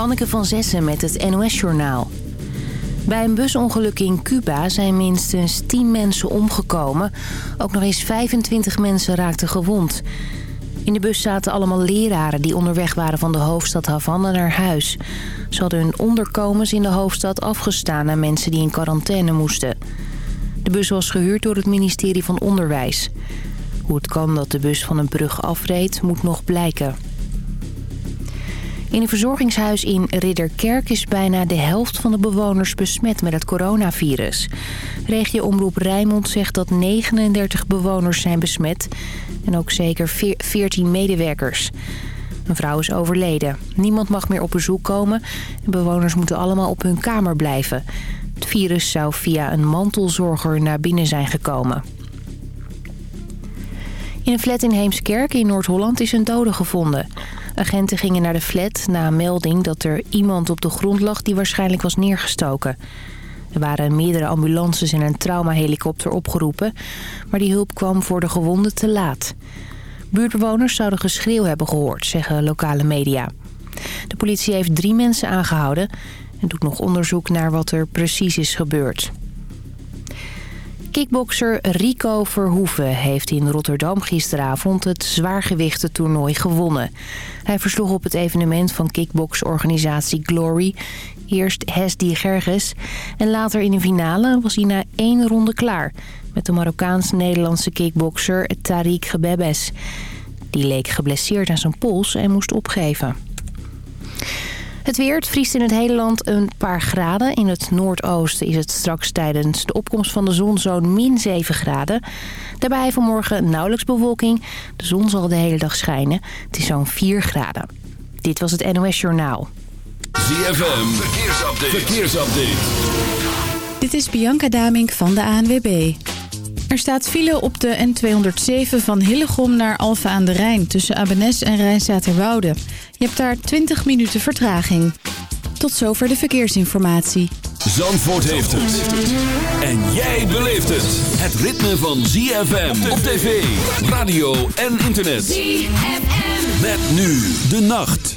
Hanneke van Zessen met het NOS-journaal. Bij een busongeluk in Cuba zijn minstens 10 mensen omgekomen. Ook nog eens 25 mensen raakten gewond. In de bus zaten allemaal leraren die onderweg waren van de hoofdstad Havana naar huis. Ze hadden hun onderkomens in de hoofdstad afgestaan aan mensen die in quarantaine moesten. De bus was gehuurd door het ministerie van Onderwijs. Hoe het kan dat de bus van een brug afreed, moet nog blijken. In een verzorgingshuis in Ridderkerk is bijna de helft van de bewoners besmet met het coronavirus. Regioomroep Rijnmond zegt dat 39 bewoners zijn besmet en ook zeker 14 medewerkers. Een vrouw is overleden. Niemand mag meer op bezoek komen en bewoners moeten allemaal op hun kamer blijven. Het virus zou via een mantelzorger naar binnen zijn gekomen. In een flat in Heemskerk in Noord-Holland is een dode gevonden. Agenten gingen naar de flat na melding dat er iemand op de grond lag die waarschijnlijk was neergestoken. Er waren meerdere ambulances en een traumahelikopter opgeroepen, maar die hulp kwam voor de gewonden te laat. Buurtbewoners zouden geschreeuw hebben gehoord, zeggen lokale media. De politie heeft drie mensen aangehouden en doet nog onderzoek naar wat er precies is gebeurd. Kickbokser Rico Verhoeven heeft in Rotterdam gisteravond het zwaargewichtentoernooi gewonnen. Hij versloeg op het evenement van kickboksorganisatie Glory eerst Hesdi Gerges en later in de finale was hij na één ronde klaar met de Marokkaans-Nederlandse kickbokser Tariq Gebebes. Die leek geblesseerd aan zijn pols en moest opgeven. Het weer, het vriest in het hele land een paar graden. In het noordoosten is het straks tijdens de opkomst van de zon zo'n min 7 graden. Daarbij vanmorgen nauwelijks bewolking. De zon zal de hele dag schijnen. Het is zo'n 4 graden. Dit was het NOS Journaal. ZFM, verkeersupdate. verkeersupdate. Dit is Bianca Damink van de ANWB. Er staat file op de N207 van Hillegom naar Alfa aan de Rijn... tussen Abenes en Rijnstaterwoude. Je hebt daar 20 minuten vertraging. Tot zover de verkeersinformatie. Zandvoort heeft het. En jij beleeft het. Het ritme van ZFM op tv, radio en internet. ZFM. Met nu de nacht.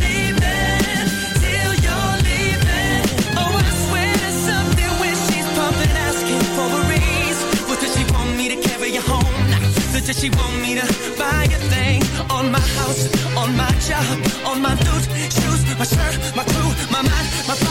Does she want me to buy a thing. On my house, on my job, on my dude, shoes, my shirt, my crew, my mind, my father's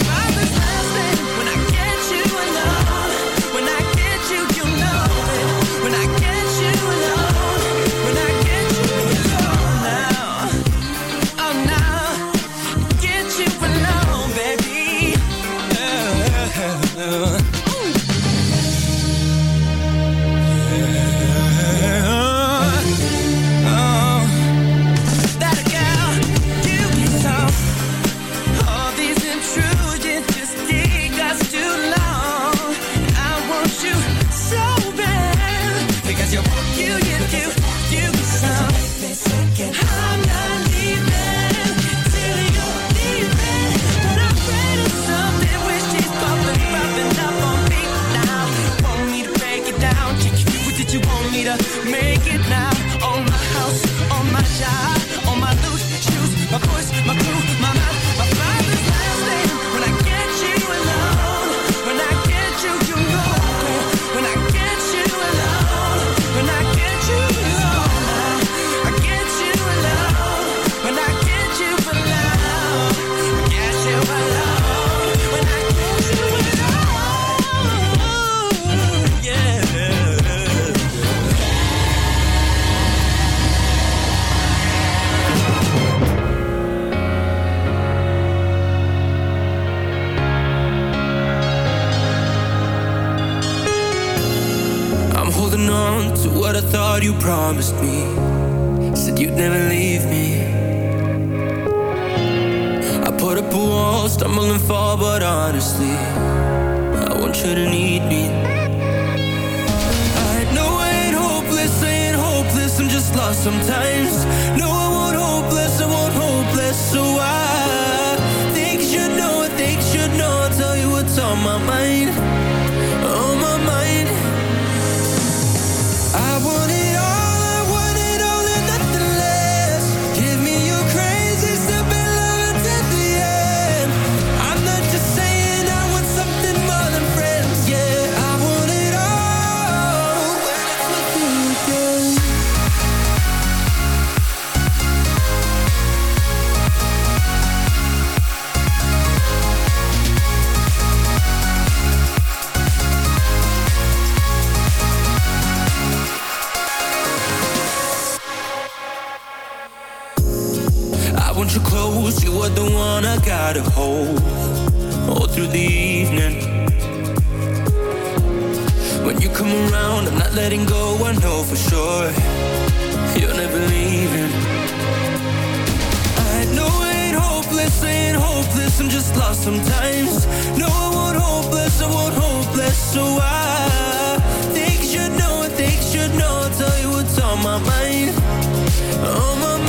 boy, you're never leaving. I know it hopeless, ain't hopeless, I'm just lost sometimes. No, I won't hopeless, I won't hopeless, so I think you should know, I think you should know, I'll tell you what's on my mind. On my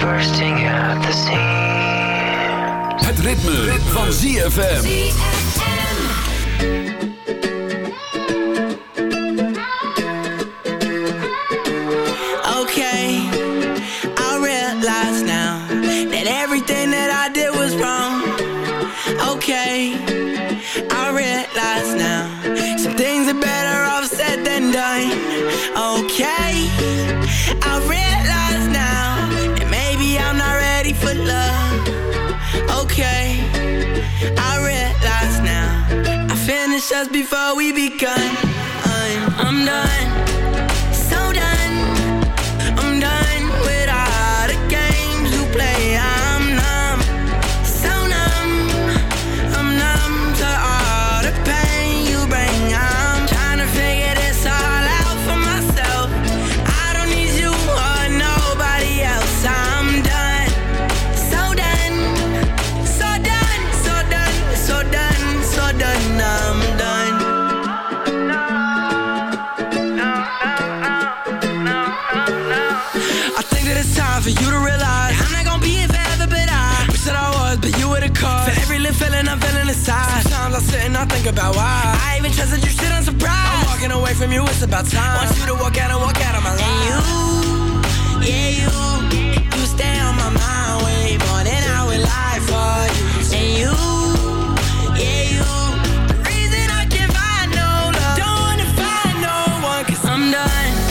bursting out the scene Het ritme, ritme. van ZFM. Okay, I realize now that everything that I did was wrong. Okay, I realize now some things are better off said than done. Okay. just before we begun. I'm, I'm done. think about why. I even trusted you, shit, I'm I'm walking away from you, it's about time. Want you to walk out and walk out of my life. and you, yeah, you You stay on my mind. Way more than I would lie for you. And you, yeah, you The reason I can't find no love. Don't wanna find no one i I'm done.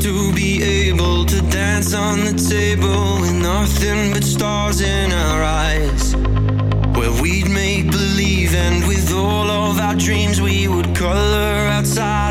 to be able to dance on the table with nothing but stars in our eyes. Where we'd make believe, and with all of our dreams, we would color outside.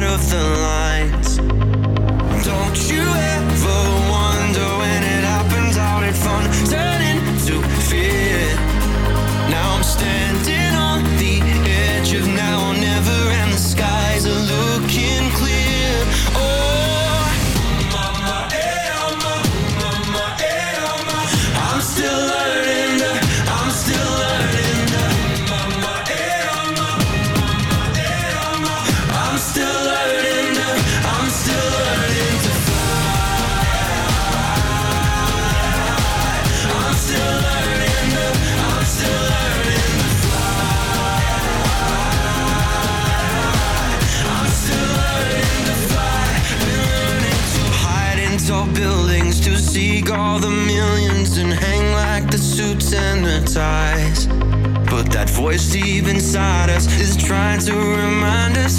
size. But that voice deep inside us is trying to remind us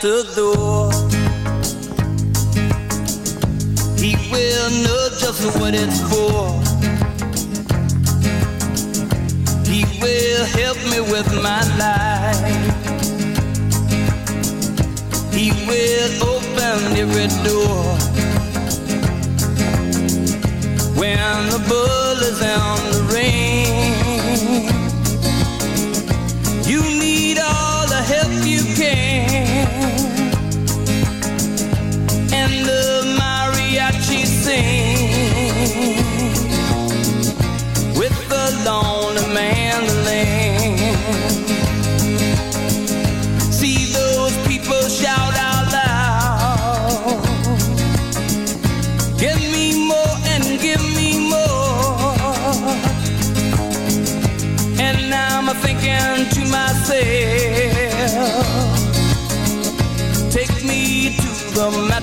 To do.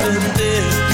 under there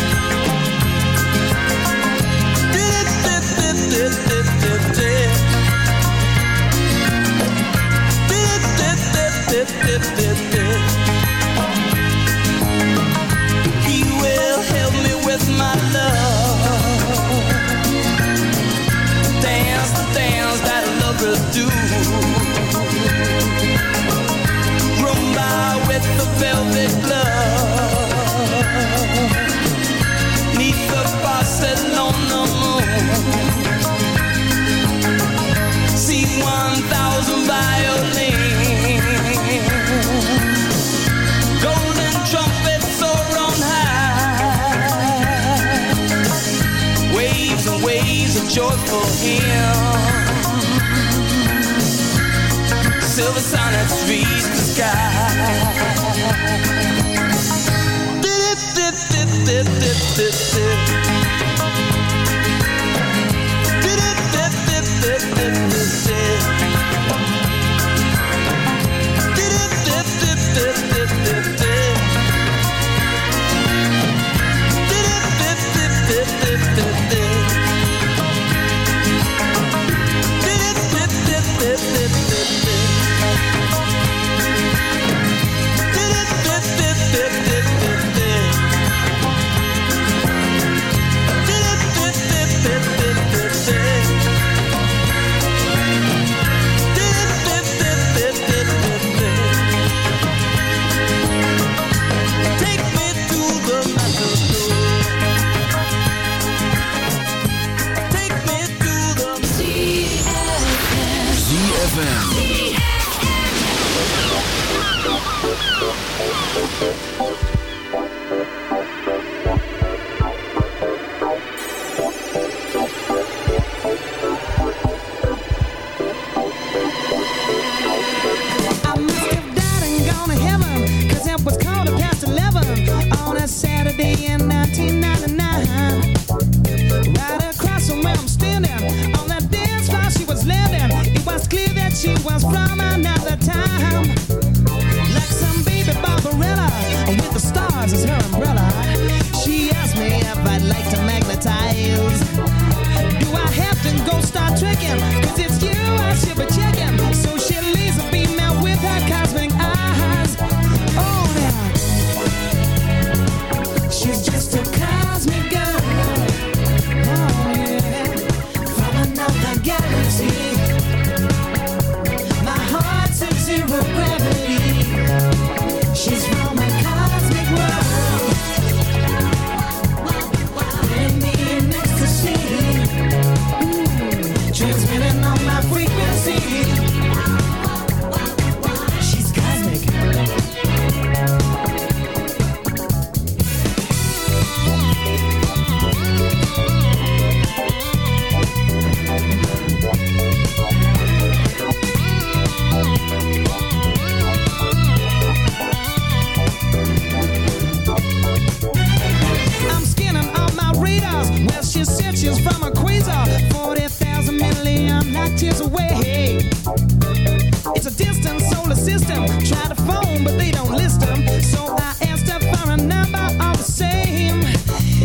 It's a distant solar system. Try to phone, but they don't listen. So I asked her for a number all the same.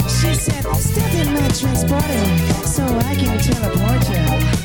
She said, Step in my transporter so I can teleport you.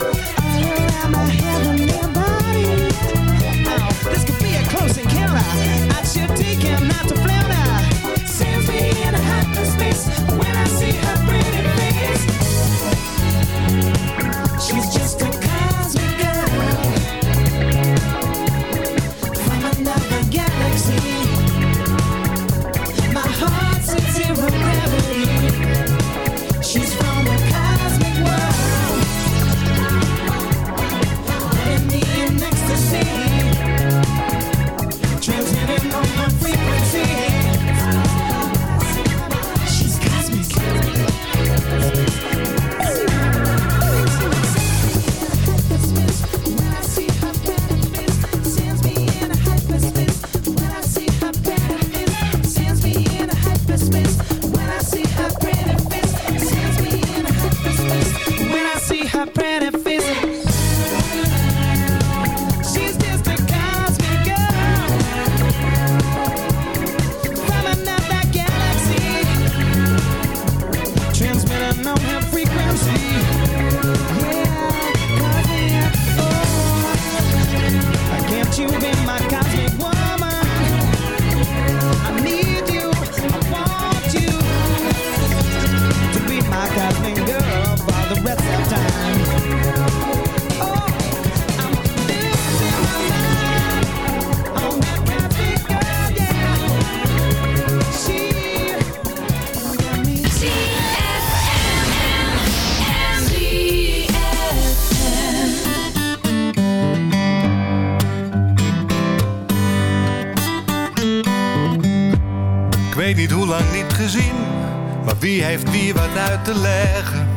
Te leggen.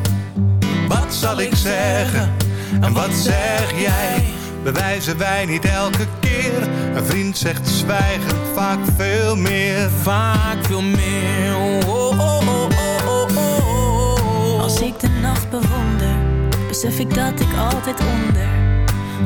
Wat zal ik zeggen en wat zeg jij? Bewijzen wij niet elke keer? Een vriend zegt zwijgen vaak veel meer. Vaak veel meer. Oh, oh, oh, oh, oh, Als ik de nacht bewonder, besef ik dat ik altijd onder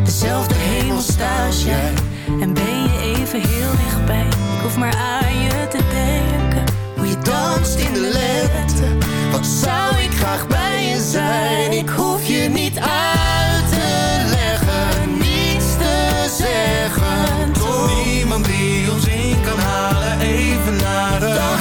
dezelfde hemel sta als jij. En ben je even heel dichtbij? Hoef maar aan je te denken. Hoe je danst in de lente wat zou ik graag bij je zijn? Ik hoef je niet uit te leggen, niets te zeggen. Toch niemand die ons in kan halen, even naar de.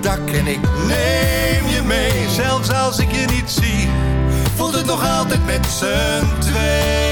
dak en ik neem je mee. Zelfs als ik je niet zie voelt het nog altijd met z'n twee.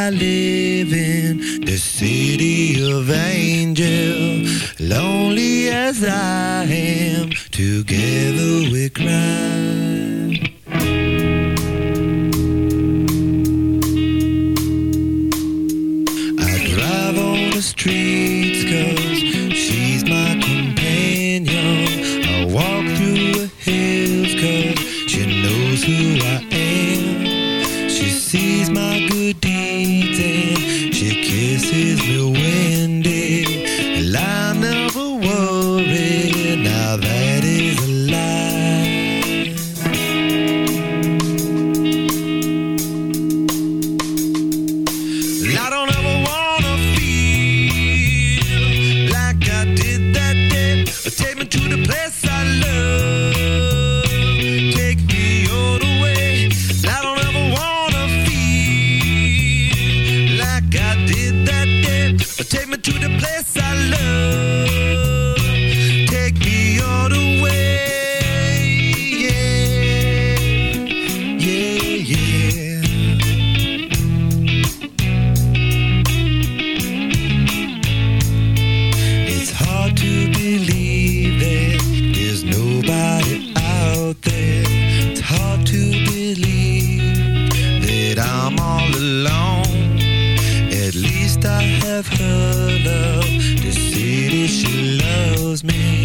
I live in the city of angels, lonely as I am. have her love the city she loves me.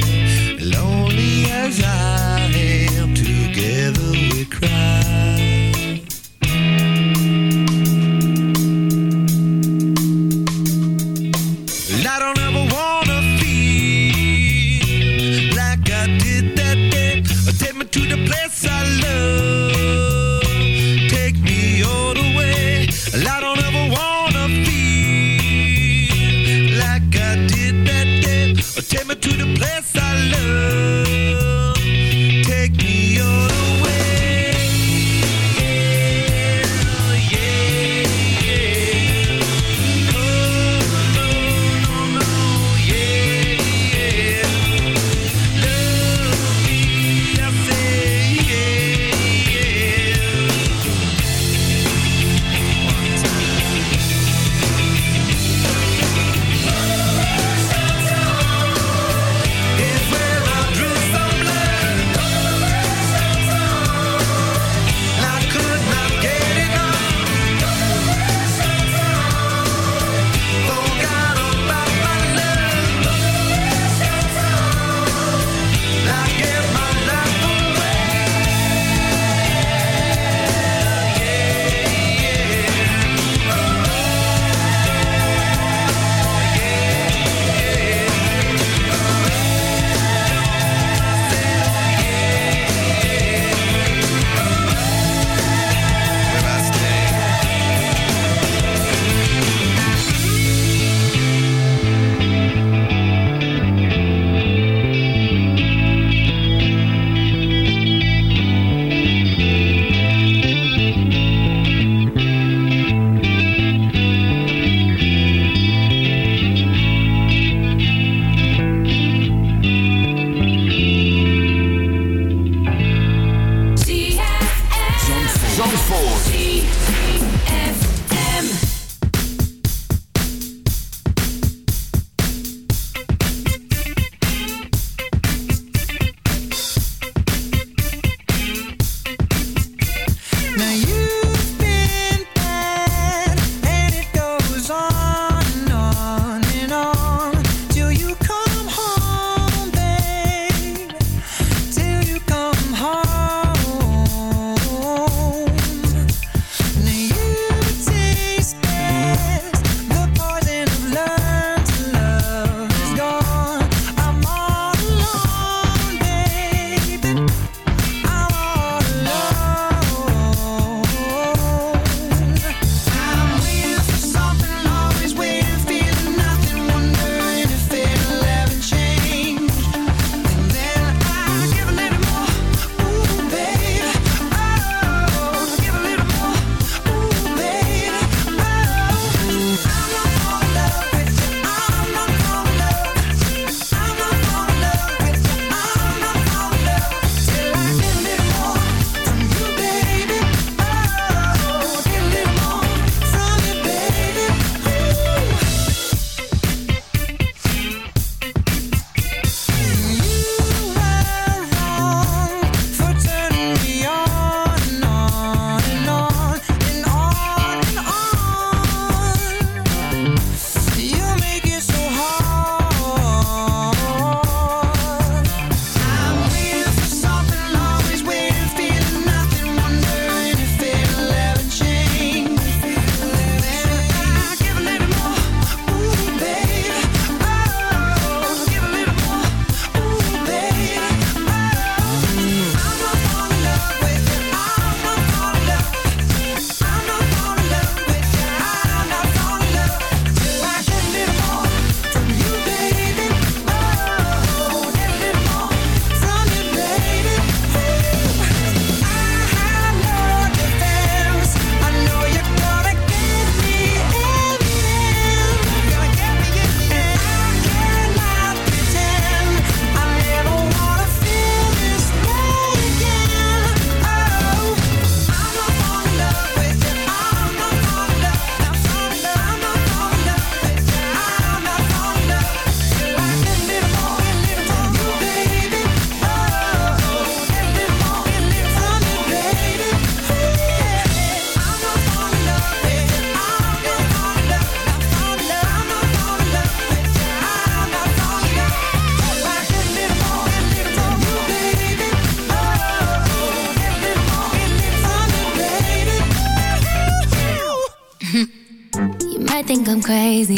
Think I'm crazy.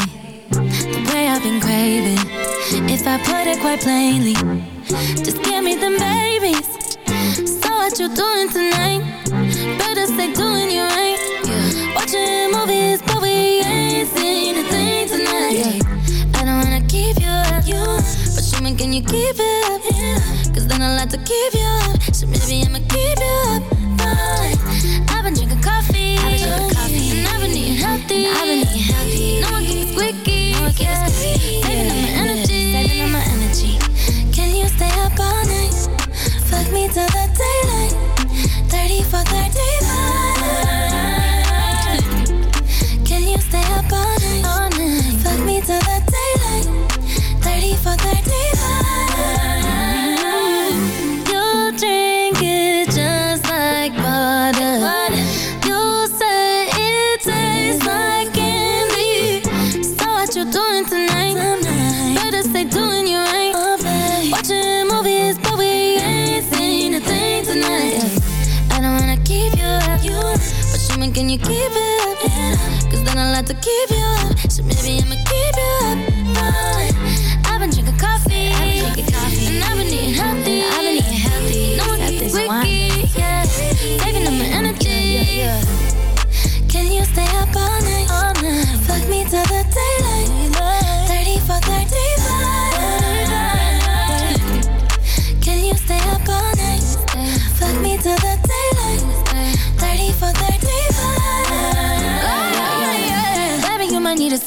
The way I've been craving. If I put it quite plainly, just give me them babies. So what you doing tonight? Better stay doing you right. Yeah. Watching movies, but we ain't seen a thing tonight. I don't wanna keep you up, you, but show me can you keep it up? Yeah. Cause then I like to keep you up. So maybe I'ma keep you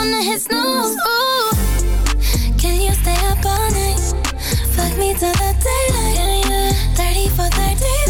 Wanna hit snooze. Ooh. Can you stay up all night? Fuck me till the daylight. 30 for 35.